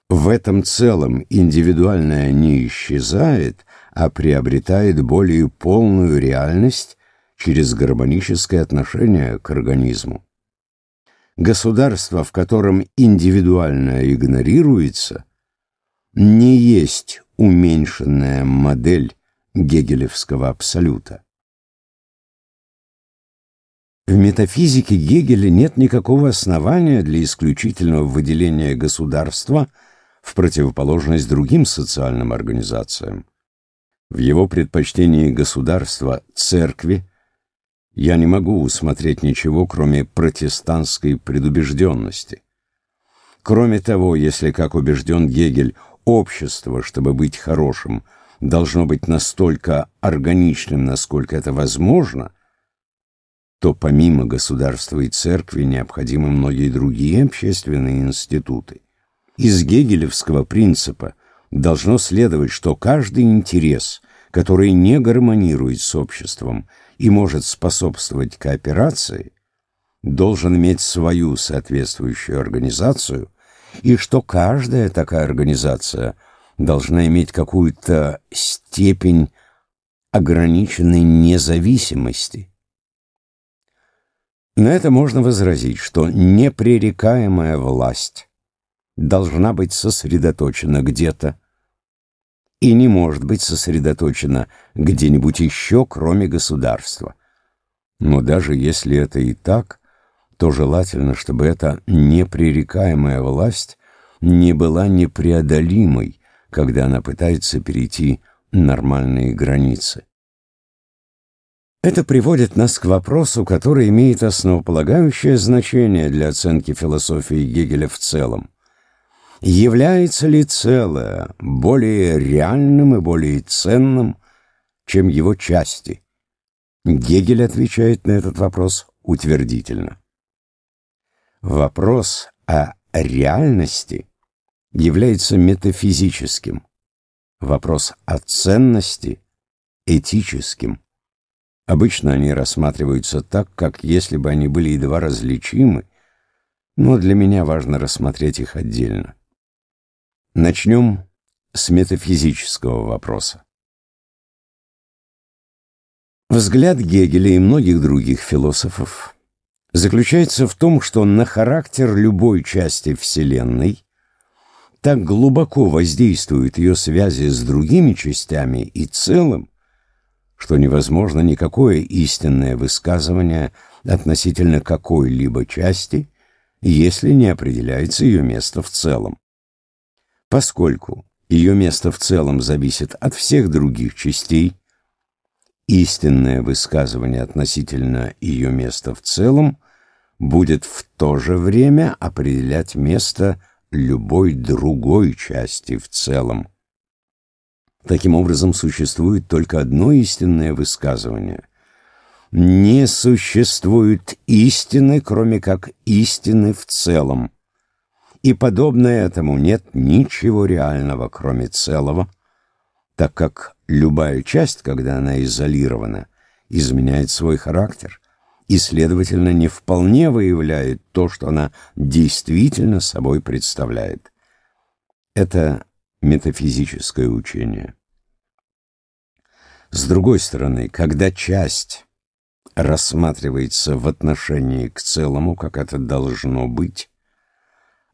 В этом целом индивидуальное не исчезает, а приобретает более полную реальность через гармоническое отношение к организму. Государство, в котором индивидуальное игнорируется, не есть уменьшенная модель гегелевского абсолюта. В метафизике Гегеля нет никакого основания для исключительного выделения государства в противоположность другим социальным организациям. В его предпочтении государства церкви я не могу усмотреть ничего, кроме протестантской предубежденности. Кроме того, если, как убежден Гегель, общество, чтобы быть хорошим, должно быть настолько органичным, насколько это возможно, то помимо государства и церкви необходимы многие другие общественные институты. Из гегелевского принципа должно следовать, что каждый интерес, который не гармонирует с обществом и может способствовать кооперации, должен иметь свою соответствующую организацию, и что каждая такая организация должна иметь какую-то степень ограниченной независимости – на это можно возразить, что непререкаемая власть должна быть сосредоточена где-то и не может быть сосредоточена где-нибудь еще, кроме государства. Но даже если это и так, то желательно, чтобы эта непререкаемая власть не была непреодолимой, когда она пытается перейти нормальные границы. Это приводит нас к вопросу, который имеет основополагающее значение для оценки философии Гегеля в целом. Является ли целое более реальным и более ценным, чем его части? Гегель отвечает на этот вопрос утвердительно. Вопрос о реальности является метафизическим, вопрос о ценности – этическим. Обычно они рассматриваются так, как если бы они были едва различимы, но для меня важно рассмотреть их отдельно. Начнем с метафизического вопроса. Взгляд Гегеля и многих других философов заключается в том, что на характер любой части Вселенной так глубоко воздействуют ее связи с другими частями и целым, что невозможно никакое истинное высказывание относительно какой-либо части, если не определяется ее место в целом. Поскольку ее место в целом зависит от всех других частей, истинное высказывание относительно ее места в целом будет в то же время определять место любой другой части в целом. Таким образом, существует только одно истинное высказывание. Не существует истины, кроме как истины в целом. И подобно этому нет ничего реального, кроме целого, так как любая часть, когда она изолирована, изменяет свой характер и, следовательно, не вполне выявляет то, что она действительно собой представляет. Это метафизическое учение. С другой стороны, когда часть рассматривается в отношении к целому, как это должно быть,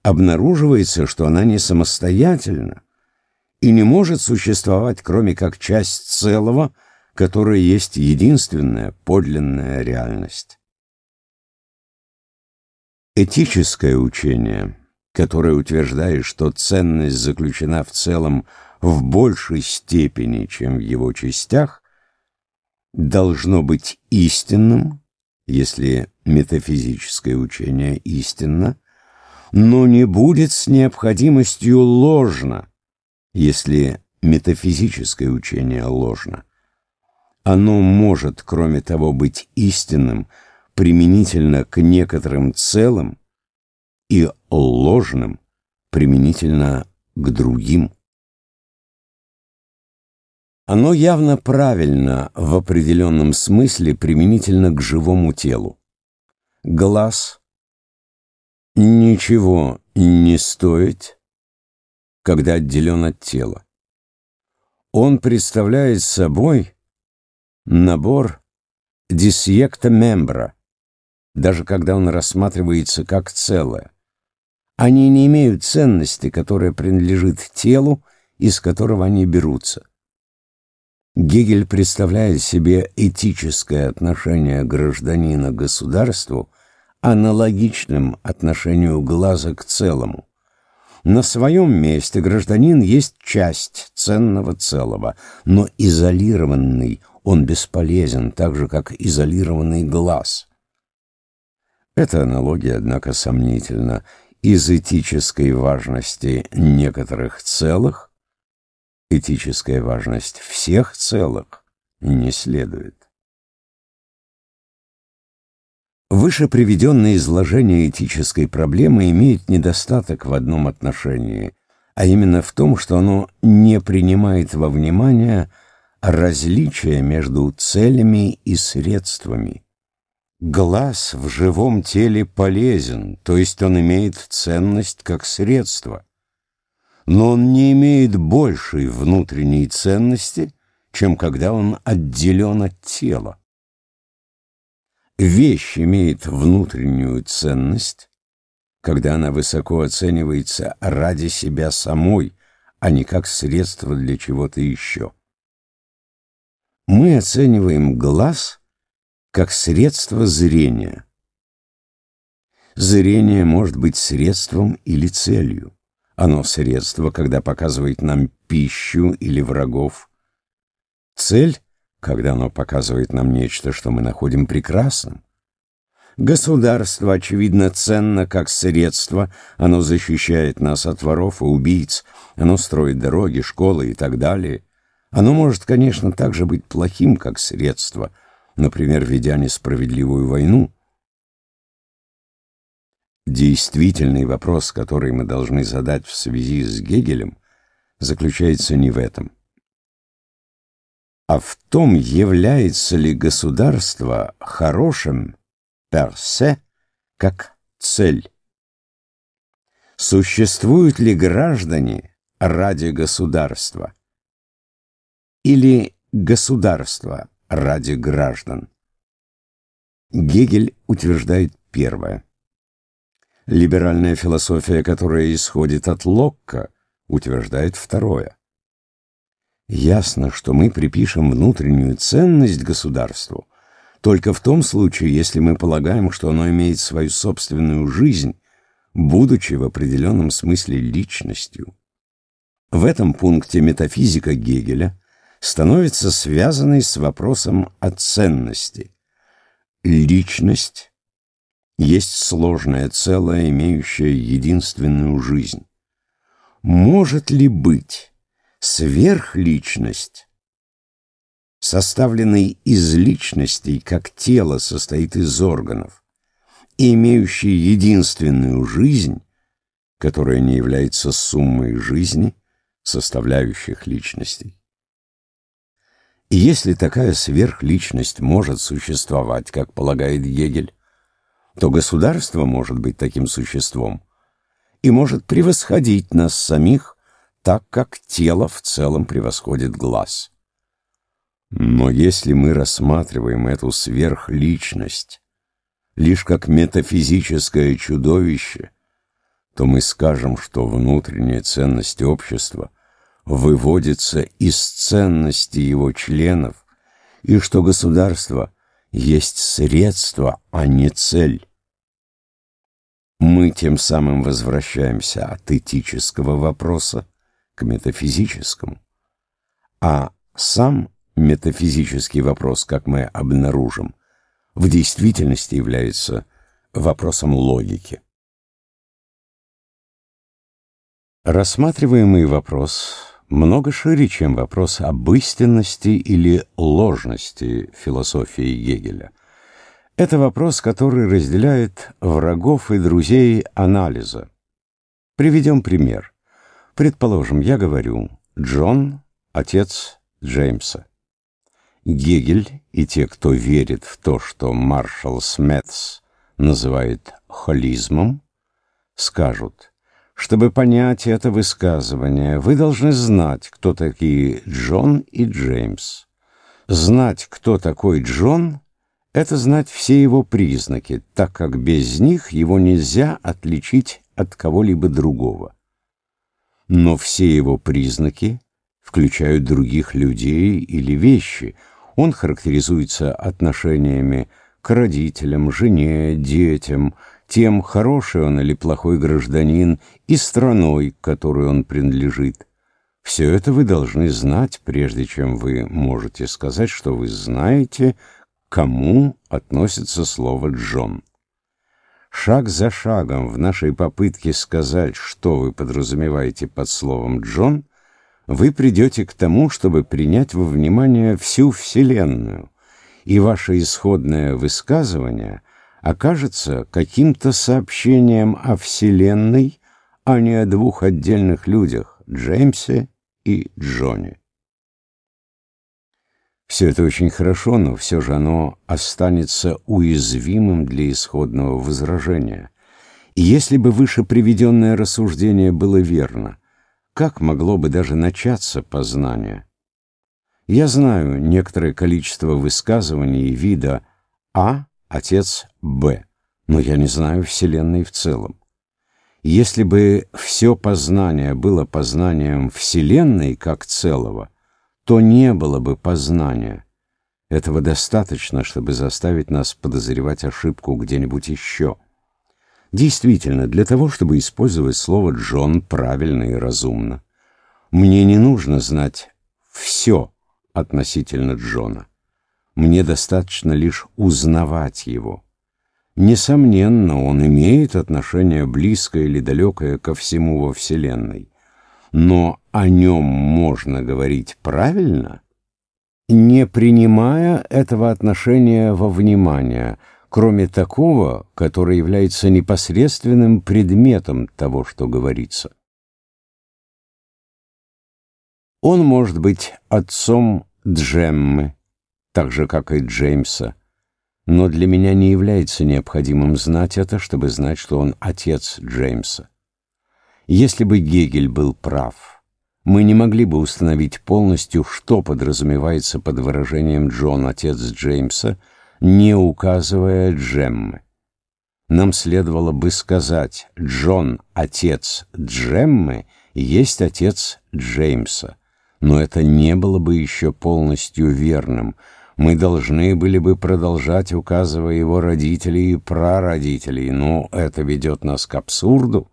обнаруживается, что она не самостоятельна и не может существовать, кроме как часть целого, которая есть единственная подлинная реальность. Этическое учение – которое утверждает, что ценность заключена в целом в большей степени, чем в его частях, должно быть истинным, если метафизическое учение истинно, но не будет с необходимостью ложно, если метафизическое учение ложно. Оно может, кроме того, быть истинным применительно к некоторым целым, и ложным применительно к другим. Оно явно правильно в определенном смысле применительно к живому телу. Глаз ничего не стоит, когда отделен от тела. Он представляет собой набор дисъекта мембра, даже когда он рассматривается как целое. Они не имеют ценности, которая принадлежит телу, из которого они берутся. Гегель представляет себе этическое отношение гражданина к государству аналогичным отношению глаза к целому. На своем месте гражданин есть часть ценного целого, но изолированный он бесполезен, так же, как изолированный глаз. Эта аналогия, однако, сомнительна. Из этической важности некоторых целых этическая важность всех целых не следует. Выше приведенное изложение этической проблемы имеет недостаток в одном отношении, а именно в том, что оно не принимает во внимание различия между целями и средствами. Глаз в живом теле полезен, то есть он имеет ценность как средство, но он не имеет большей внутренней ценности, чем когда он отделен от тела. Вещь имеет внутреннюю ценность, когда она высоко оценивается ради себя самой, а не как средство для чего-то еще. Мы оцениваем глаз как средство зрения. Зрение может быть средством или целью. Оно средство, когда показывает нам пищу или врагов. Цель когда оно показывает нам нечто, что мы находим прекрасным. Государство, очевидно, ценно как средство, оно защищает нас от воров и убийц, оно строит дороги, школы и так далее. Оно может, конечно, также быть плохим как средство, например, ведя несправедливую войну. Действительный вопрос, который мы должны задать в связи с Гегелем, заключается не в этом а в том, является ли государство хорошим персе как цель. Существуют ли граждане ради государства? Или государство ради граждан? Гегель утверждает первое. Либеральная философия, которая исходит от Локка, утверждает второе. Ясно, что мы припишем внутреннюю ценность государству только в том случае, если мы полагаем, что оно имеет свою собственную жизнь, будучи в определенном смысле личностью. В этом пункте метафизика Гегеля становится связанной с вопросом о ценности. Личность есть сложное целое, имеющее единственную жизнь. Может ли быть Сверхличность, составленный из личностей, как тело состоит из органов, и имеющий единственную жизнь, которая не является суммой жизни, составляющих личностей. И если такая сверхличность может существовать, как полагает Гегель, то государство может быть таким существом и может превосходить нас самих так как тело в целом превосходит глаз. Но если мы рассматриваем эту сверхличность лишь как метафизическое чудовище, то мы скажем, что внутренняя ценность общества выводится из ценности его членов, и что государство есть средство, а не цель. Мы тем самым возвращаемся от этического вопроса к метафизическому. А сам метафизический вопрос, как мы обнаружим, в действительности является вопросом логики. Рассматриваемый вопрос много шире, чем вопрос об истинности или ложности философии Гегеля. Это вопрос, который разделяет врагов и друзей анализа. Приведем пример. Предположим, я говорю «Джон – отец Джеймса». Гегель и те, кто верит в то, что маршал Сметс называет холизмом, скажут, чтобы понять это высказывание, вы должны знать, кто такие Джон и Джеймс. Знать, кто такой Джон, это знать все его признаки, так как без них его нельзя отличить от кого-либо другого но все его признаки включают других людей или вещи. Он характеризуется отношениями к родителям, жене, детям, тем, хороший он или плохой гражданин, и страной, которой он принадлежит. Все это вы должны знать, прежде чем вы можете сказать, что вы знаете, кому относится слово «Джон». Шаг за шагом в нашей попытке сказать, что вы подразумеваете под словом «Джон», вы придете к тому, чтобы принять во внимание всю Вселенную, и ваше исходное высказывание окажется каким-то сообщением о Вселенной, а не о двух отдельных людях, Джеймсе и Джоне. Все это очень хорошо, но все же оно останется уязвимым для исходного возражения. И если бы выше приведенное рассуждение было верно, как могло бы даже начаться познание? Я знаю некоторое количество высказываний вида А, отец Б, но я не знаю Вселенной в целом. Если бы все познание было познанием Вселенной как целого, то не было бы познания. Этого достаточно, чтобы заставить нас подозревать ошибку где-нибудь еще. Действительно, для того, чтобы использовать слово «Джон» правильно и разумно, мне не нужно знать все относительно Джона. Мне достаточно лишь узнавать его. Несомненно, он имеет отношение близкое или далекое ко всему во Вселенной. Но о нем можно говорить правильно, не принимая этого отношения во внимание, кроме такого, которое является непосредственным предметом того, что говорится. Он может быть отцом Джеммы, так же, как и Джеймса, но для меня не является необходимым знать это, чтобы знать, что он отец Джеймса. Если бы Гегель был прав, мы не могли бы установить полностью, что подразумевается под выражением «Джон, отец Джеймса», не указывая Джеммы. Нам следовало бы сказать «Джон, отец Джеммы, есть отец Джеймса», но это не было бы еще полностью верным – мы должны были бы продолжать, указывая его родителей и прародителей, но это ведет нас к абсурду.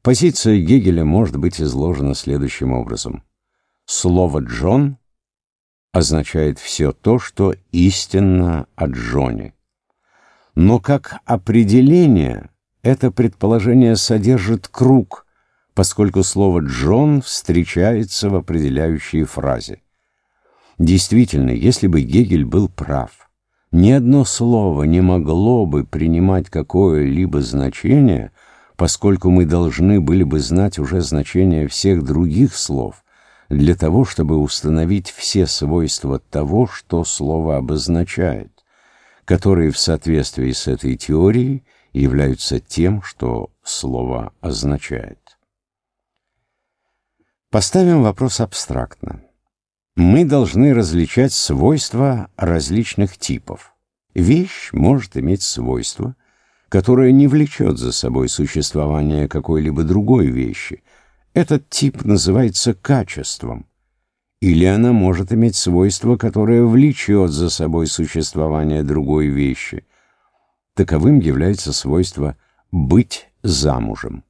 Позиция Гегеля может быть изложена следующим образом. Слово «Джон» означает все то, что истинно о Джоне. Но как определение это предположение содержит круг, поскольку слово «Джон» встречается в определяющей фразе. Действительно, если бы Гегель был прав, ни одно слово не могло бы принимать какое-либо значение, поскольку мы должны были бы знать уже значение всех других слов, для того, чтобы установить все свойства того, что слово обозначает, которые в соответствии с этой теорией являются тем, что слово означает. Поставим вопрос абстрактно мы должны различать свойства различных типов. Вещь может иметь свойство, которое не влечет за собой существование какой-либо другой вещи. Этот тип называется качеством. Или она может иметь свойство, которое влечет за собой существование другой вещи. Таковым является свойство «быть замужем».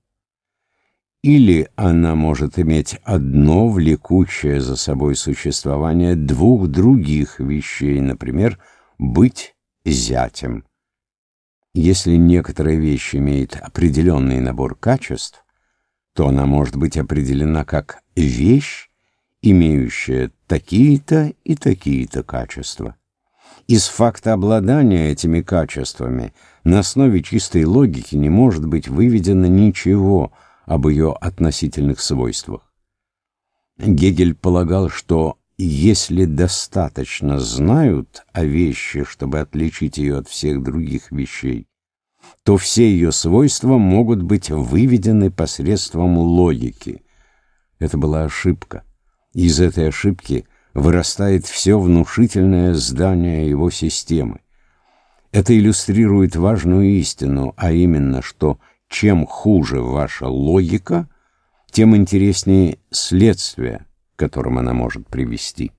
Или она может иметь одно влекущее за собой существование двух других вещей, например, быть зятем. Если некоторая вещь имеет определенный набор качеств, то она может быть определена как вещь, имеющая такие-то и такие-то качества. Из факта обладания этими качествами на основе чистой логики не может быть выведено ничего – об ее относительных свойствах. Гегель полагал, что если достаточно знают о вещи, чтобы отличить ее от всех других вещей, то все ее свойства могут быть выведены посредством логики. Это была ошибка. Из этой ошибки вырастает все внушительное здание его системы. Это иллюстрирует важную истину, а именно, что чем хуже ваша логика, тем интереснее следствие, к которым она может привести.